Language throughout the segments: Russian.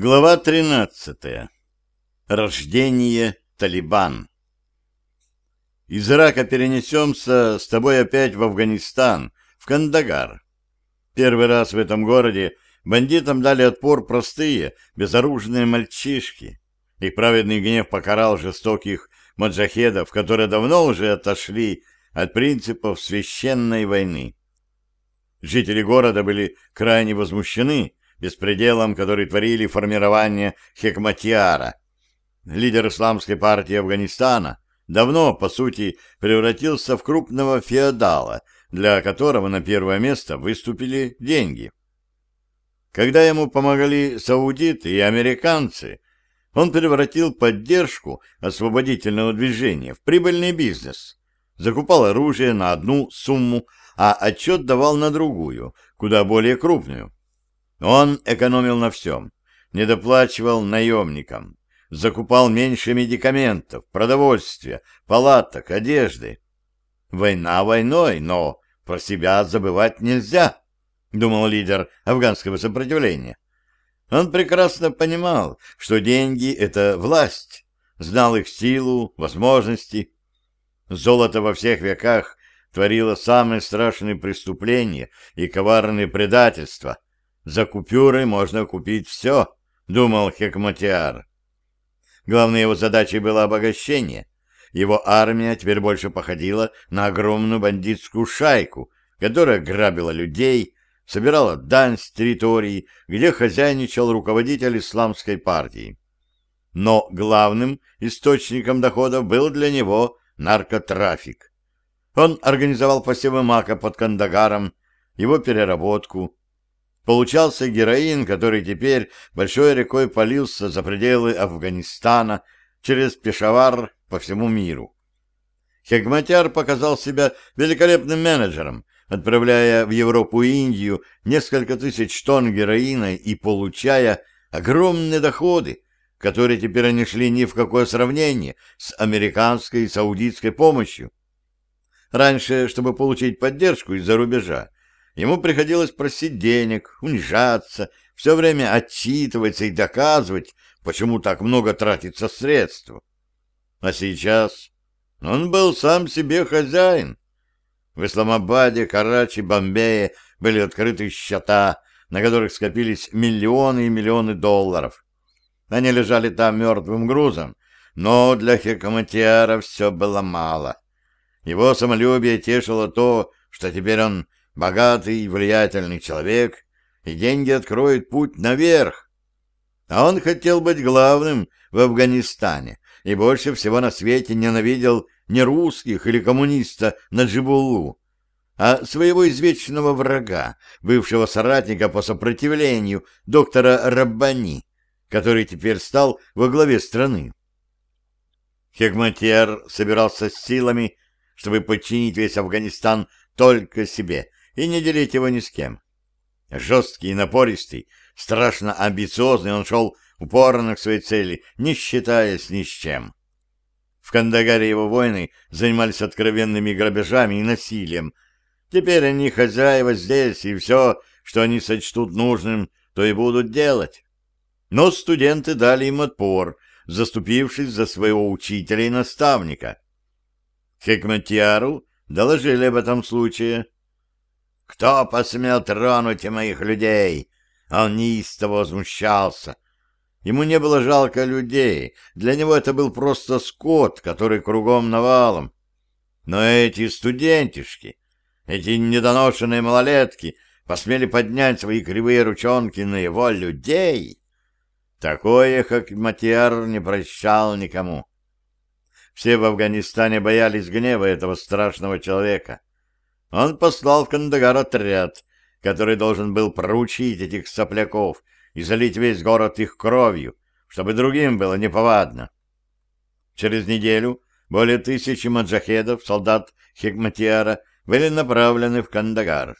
Глава 13. Рождение Талибан. Из Ирака перенесемся с тобой опять в Афганистан, в Кандагар. Первый раз в этом городе бандитам дали отпор простые, безоружные мальчишки. Их праведный гнев покарал жестоких маджахедов, которые давно уже отошли от принципов священной войны. Жители города были крайне возмущены, беспределом, который творили формирование Хекматиара. Лидер исламской партии Афганистана давно, по сути, превратился в крупного феодала, для которого на первое место выступили деньги. Когда ему помогали саудиты и американцы, он превратил поддержку освободительного движения в прибыльный бизнес, закупал оружие на одну сумму, а отчет давал на другую, куда более крупную. Он экономил на всем, недоплачивал наемникам, закупал меньше медикаментов, продовольствия, палаток, одежды. Война войной, но про себя забывать нельзя, думал лидер афганского сопротивления. Он прекрасно понимал, что деньги — это власть, знал их силу, возможности. Золото во всех веках творило самые страшные преступления и коварные предательства — за купюры можно купить все, думал Хекматиар. Главной его задачей было обогащение. Его армия теперь больше походила на огромную бандитскую шайку, которая грабила людей, собирала дань с территории, где хозяйничал руководитель исламской партии. Но главным источником доходов был для него наркотрафик. Он организовал посевы мака под Кандагаром, его переработку, Получался героин, который теперь большой рекой полился за пределы Афганистана через Пешавар по всему миру. Хегматяр показал себя великолепным менеджером, отправляя в Европу и Индию несколько тысяч тонн героина и получая огромные доходы, которые теперь не шли ни в какое сравнение с американской и саудитской помощью. Раньше, чтобы получить поддержку из-за рубежа, Ему приходилось просить денег, унижаться, все время отчитываться и доказывать, почему так много тратится средств. А сейчас он был сам себе хозяин. В Исламабаде, Карачи, Бомбее были открыты счета, на которых скопились миллионы и миллионы долларов. Они лежали там мертвым грузом, но для Хекаматиара все было мало. Его самолюбие тешило то, что теперь он богатый влиятельный человек, и деньги откроют путь наверх. А он хотел быть главным в Афганистане и больше всего на свете ненавидел не русских или коммуниста Наджибулу, а своего извечного врага, бывшего соратника по сопротивлению доктора Раббани, который теперь стал во главе страны. Хегматьер собирался с силами, чтобы подчинить весь Афганистан только себе и не делить его ни с кем. Жесткий и напористый, страшно амбициозный, он шел упорно к своей цели, не считаясь ни с чем. В Кандагаре его воины занимались откровенными грабежами и насилием. Теперь они хозяева здесь, и все, что они сочтут нужным, то и будут делать. Но студенты дали им отпор, заступившись за своего учителя и наставника. Хекматиару доложили об этом случае. Кто посмел тронуть моих людей? Он неистово возмущался. Ему не было жалко людей, для него это был просто скот, который кругом навалом. Но эти студентишки, эти недоношенные малолетки посмели поднять свои кривые ручонки на его людей. Такое, как Матиар, не прощал никому. Все в Афганистане боялись гнева этого страшного человека. Он послал в Кандагар отряд, который должен был проучить этих сопляков и залить весь город их кровью, чтобы другим было неповадно. Через неделю более тысячи маджахедов, солдат Хикматиара, были направлены в Кандагар.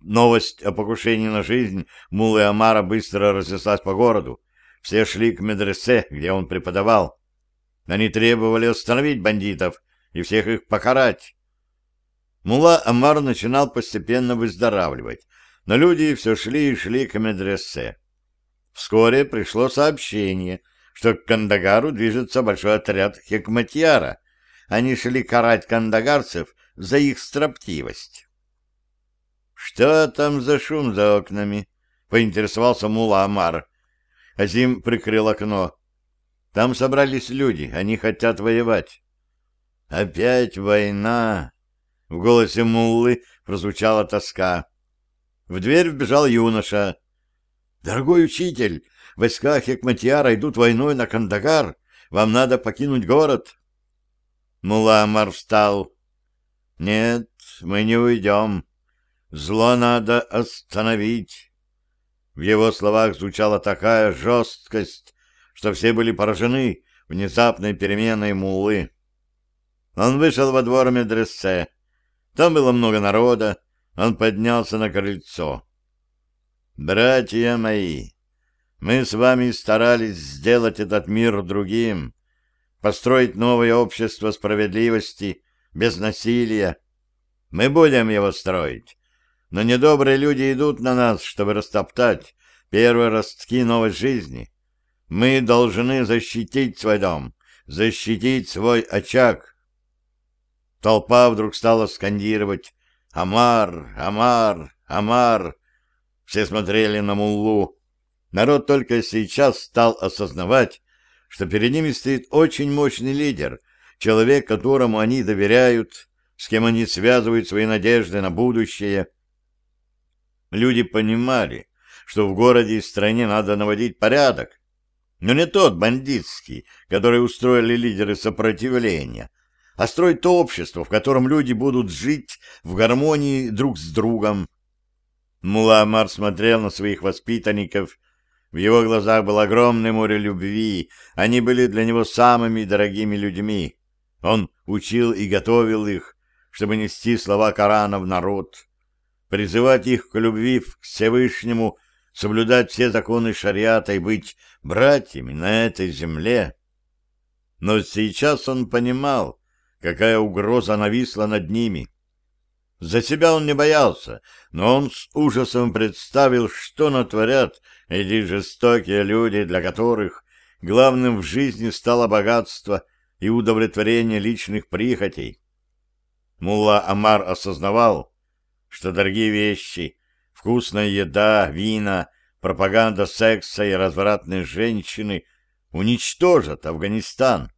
Новость о покушении на жизнь Мулы Амара быстро разнеслась по городу. Все шли к медресе, где он преподавал. Они требовали остановить бандитов и всех их покарать. Мула Амар начинал постепенно выздоравливать, но люди все шли и шли к медресе. Вскоре пришло сообщение, что к Кандагару движется большой отряд Хекматьяра. Они шли карать кандагарцев за их строптивость. «Что там за шум за окнами?» — поинтересовался Мула Амар. Азим прикрыл окно. «Там собрались люди, они хотят воевать». «Опять война!» — в голосе Муллы прозвучала тоска. В дверь вбежал юноша. «Дорогой учитель, войска Хекматьяра идут войной на Кандагар. Вам надо покинуть город». Мула Амар встал. «Нет, мы не уйдем. Зло надо остановить. В его словах звучала такая жесткость, что все были поражены внезапной переменой мулы. Он вышел во двор медресе. Там было много народа. Он поднялся на крыльцо. «Братья мои, мы с вами старались сделать этот мир другим, построить новое общество справедливости, без насилия. Мы будем его строить, но недобрые люди идут на нас, чтобы растоптать первые ростки новой жизни. Мы должны защитить свой дом, защитить свой очаг. Толпа вдруг стала скандировать «Амар! Амар! Амар!» Все смотрели на Муллу. Народ только сейчас стал осознавать, что перед ними стоит очень мощный лидер, человек, которому они доверяют, с кем они связывают свои надежды на будущее — Люди понимали, что в городе и стране надо наводить порядок, но не тот бандитский, который устроили лидеры сопротивления, а строить то общество, в котором люди будут жить в гармонии друг с другом. Муламар смотрел на своих воспитанников. В его глазах было огромное море любви. Они были для него самыми дорогими людьми. Он учил и готовил их, чтобы нести слова Корана в народ призывать их к любви к Всевышнему, соблюдать все законы шариата и быть братьями на этой земле. Но сейчас он понимал, какая угроза нависла над ними. За себя он не боялся, но он с ужасом представил, что натворят эти жестокие люди, для которых главным в жизни стало богатство и удовлетворение личных прихотей. Мулла Амар осознавал, что дорогие вещи, вкусная еда, вина, пропаганда секса и развратные женщины уничтожат Афганистан.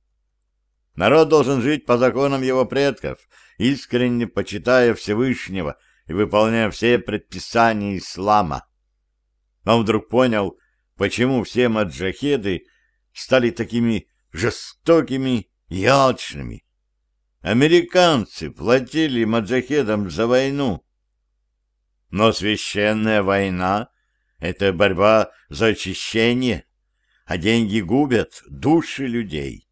Народ должен жить по законам его предков, искренне почитая Всевышнего и выполняя все предписания ислама. Он вдруг понял, почему все маджахеды стали такими жестокими и алчными. Американцы платили маджахедам за войну. Но священная война — это борьба за очищение, а деньги губят души людей.